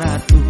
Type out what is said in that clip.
ratu